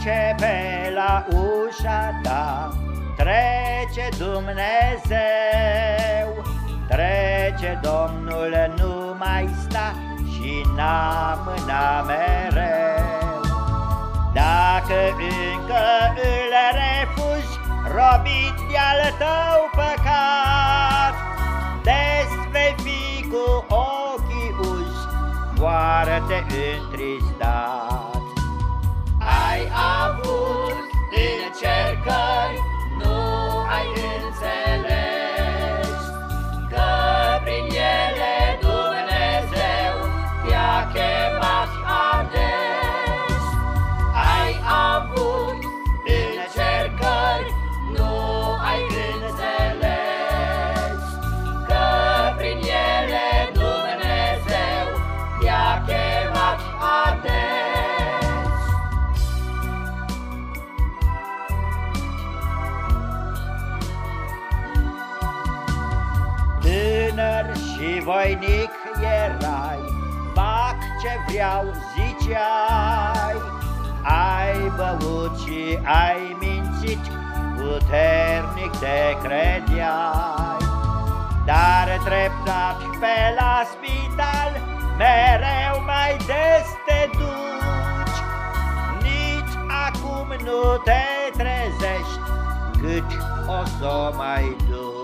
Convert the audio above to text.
Trece pe la ușa ta, trece Dumnezeu, Trece Domnul, nu mai sta și n-amâna mereu. Dacă încă îl refuzi, robit de-al tău păcat, Des vei fi cu ochii uși, foarte întristat. avô. Și voinic erai, Fac ce vreau, ziceai, Ai băut și ai mințit, Puternic te credeai. Dar treptat pe la spital, Mereu mai des te duci, Nici acum nu te trezești, Cât o să mai duci. Astăzi iau